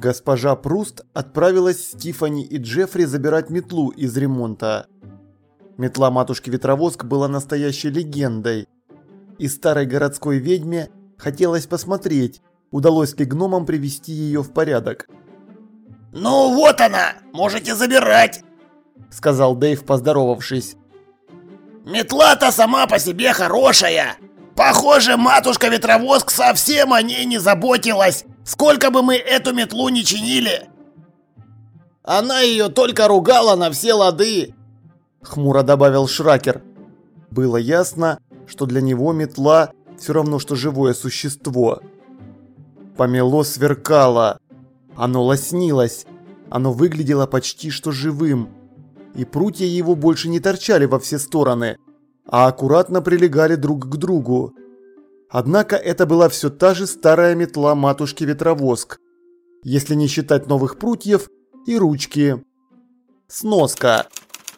Госпожа Пруст отправилась с Тифани и Джеффри забирать метлу из ремонта. Метла матушки-ветровоск была настоящей легендой. И старой городской ведьме хотелось посмотреть, удалось ли гномам привести ее в порядок. «Ну вот она, можете забирать!» – сказал Дэйв, поздоровавшись. «Метла-то сама по себе хорошая! Похоже, матушка-ветровоск совсем о ней не заботилась, сколько бы мы эту метлу не чинили!» «Она ее только ругала на все лады!» – хмуро добавил Шракер. Было ясно, что для него метла все равно, что живое существо. Помело сверкало. Оно лоснилось. Оно выглядело почти что живым. И прутья его больше не торчали во все стороны, а аккуратно прилегали друг к другу. Однако это была все та же старая метла матушки Ветровоск, если не считать новых прутьев и ручки. Сноска.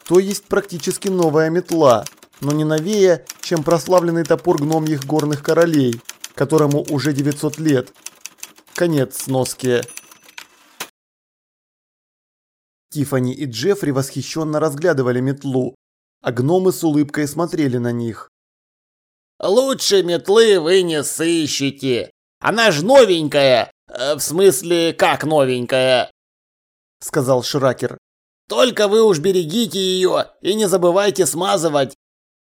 То есть практически новая метла, но не новее, чем прославленный топор гномьих горных королей, которому уже 900 лет. Конец сноски. Тифани и Джеффри восхищенно разглядывали метлу, а гномы с улыбкой смотрели на них. «Лучше метлы вы не сыщете. Она ж новенькая. Э, в смысле, как новенькая?» Сказал Шракер. «Только вы уж берегите ее и не забывайте смазывать.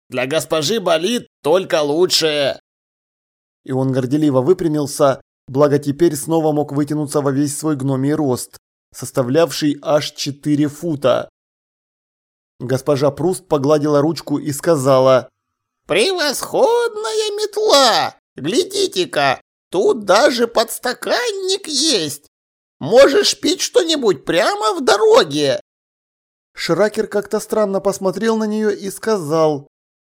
Для госпожи болит только лучшее». И он горделиво выпрямился, благо теперь снова мог вытянуться во весь свой гномий рост составлявший аж 4 фута. Госпожа Пруст погладила ручку и сказала «Превосходная метла! Глядите-ка, тут даже подстаканник есть! Можешь пить что-нибудь прямо в дороге!» Шракер как-то странно посмотрел на нее и сказал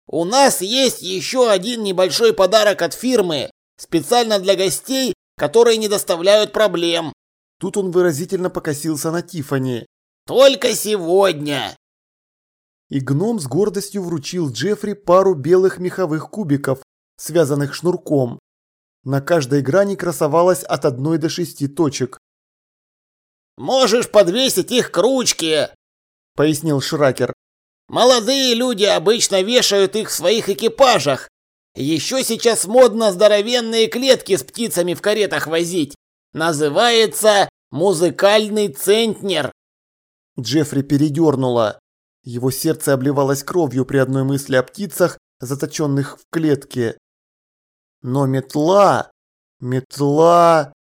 «У нас есть еще один небольшой подарок от фирмы, специально для гостей, которые не доставляют проблем. Тут он выразительно покосился на Тифани. «Только сегодня!» И гном с гордостью вручил Джеффри пару белых меховых кубиков, связанных шнурком. На каждой грани красовалось от одной до шести точек. «Можешь подвесить их к ручке», — пояснил Шракер. «Молодые люди обычно вешают их в своих экипажах. Еще сейчас модно здоровенные клетки с птицами в каретах возить. Называется музыкальный центнер. Джеффри передернуло. Его сердце обливалось кровью при одной мысли о птицах, заточенных в клетке. Но метла... Метла...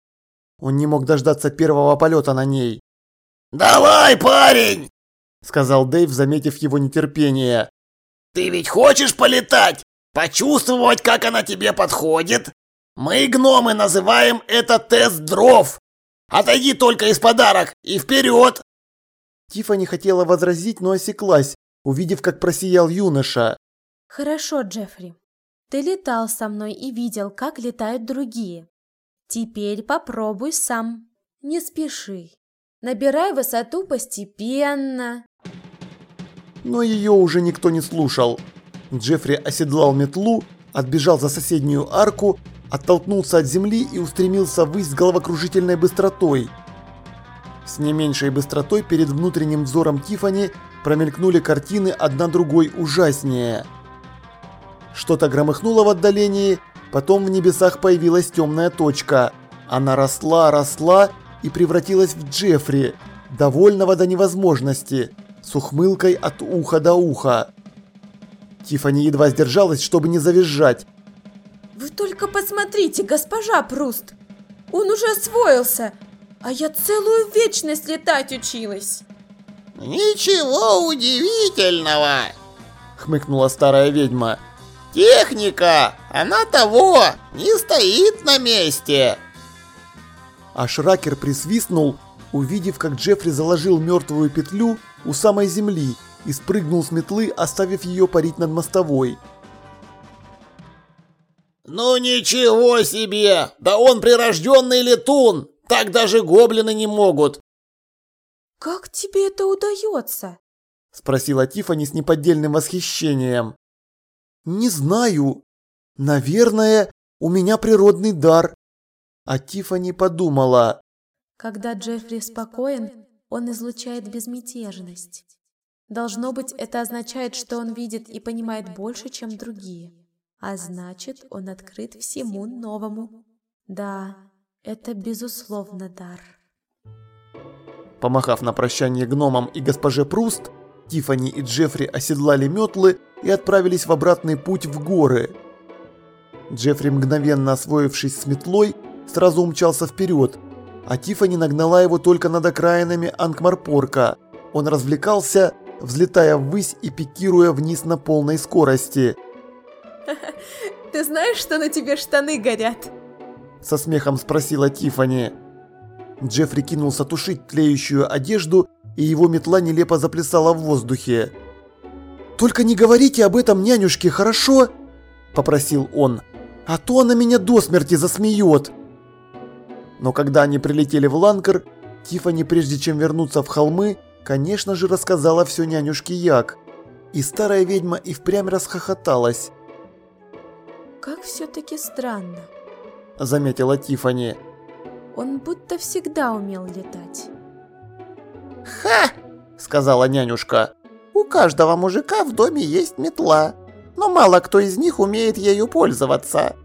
Он не мог дождаться первого полета на ней. «Давай, парень!» – сказал Дэйв, заметив его нетерпение. «Ты ведь хочешь полетать? Почувствовать, как она тебе подходит? Мы, гномы, называем это тест дров. Отойди только из подарок и вперед!» Тифа не хотела возразить, но осеклась, увидев, как просиял юноша. «Хорошо, Джеффри. Ты летал со мной и видел, как летают другие. Теперь попробуй сам. Не спеши. Набирай высоту постепенно». Но ее уже никто не слушал. Джеффри оседлал метлу, отбежал за соседнюю арку оттолкнулся от земли и устремился ввысь с головокружительной быстротой. С не меньшей быстротой перед внутренним взором Тифани промелькнули картины одна другой ужаснее. Что-то громыхнуло в отдалении, потом в небесах появилась темная точка. Она росла, росла и превратилась в Джеффри, довольного до невозможности, с ухмылкой от уха до уха. Тифани едва сдержалась, чтобы не завизжать. Вы только посмотрите, госпожа Пруст! Он уже освоился, а я целую вечность летать училась. Ничего удивительного, хмыкнула старая ведьма. Техника, она того, не стоит на месте. А Шракер присвистнул, увидев, как Джеффри заложил мертвую петлю у самой земли и спрыгнул с метлы, оставив ее парить над мостовой. «Ну ничего себе! Да он прирожденный летун! Так даже гоблины не могут!» «Как тебе это удается?» Спросила Тифани с неподдельным восхищением. Не знаю. Наверное, у меня природный дар. А Тифани подумала. Когда Джеффри спокоен, он излучает безмятежность. Должно быть, это означает, что он видит и понимает больше, чем другие. А значит, он открыт всему новому. Да, это безусловно дар. Помахав на прощание гномам и госпоже Пруст, Тифани и Джеффри оседлали метлы и отправились в обратный путь в горы. Джеффри, мгновенно освоившись с метлой, сразу умчался вперед, а Тифани нагнала его только над окраинами Анкмарпорка. Он развлекался, взлетая ввысь и пикируя вниз на полной скорости. «Ты знаешь, что на тебе штаны горят?» Со смехом спросила Тифани. Джеффри кинулся тушить тлеющую одежду, и его метла нелепо заплясала в воздухе. «Только не говорите об этом нянюшке, хорошо?» – попросил он. «А то она меня до смерти засмеет!» Но когда они прилетели в Ланкер, Тифани, прежде чем вернуться в холмы, конечно же рассказала все нянюшке Як. И старая ведьма и впрямь расхохоталась. «Как все-таки странно», – заметила Тифани. «Он будто всегда умел летать». «Ха!» – сказала нянюшка. «У каждого мужика в доме есть метла, но мало кто из них умеет ею пользоваться.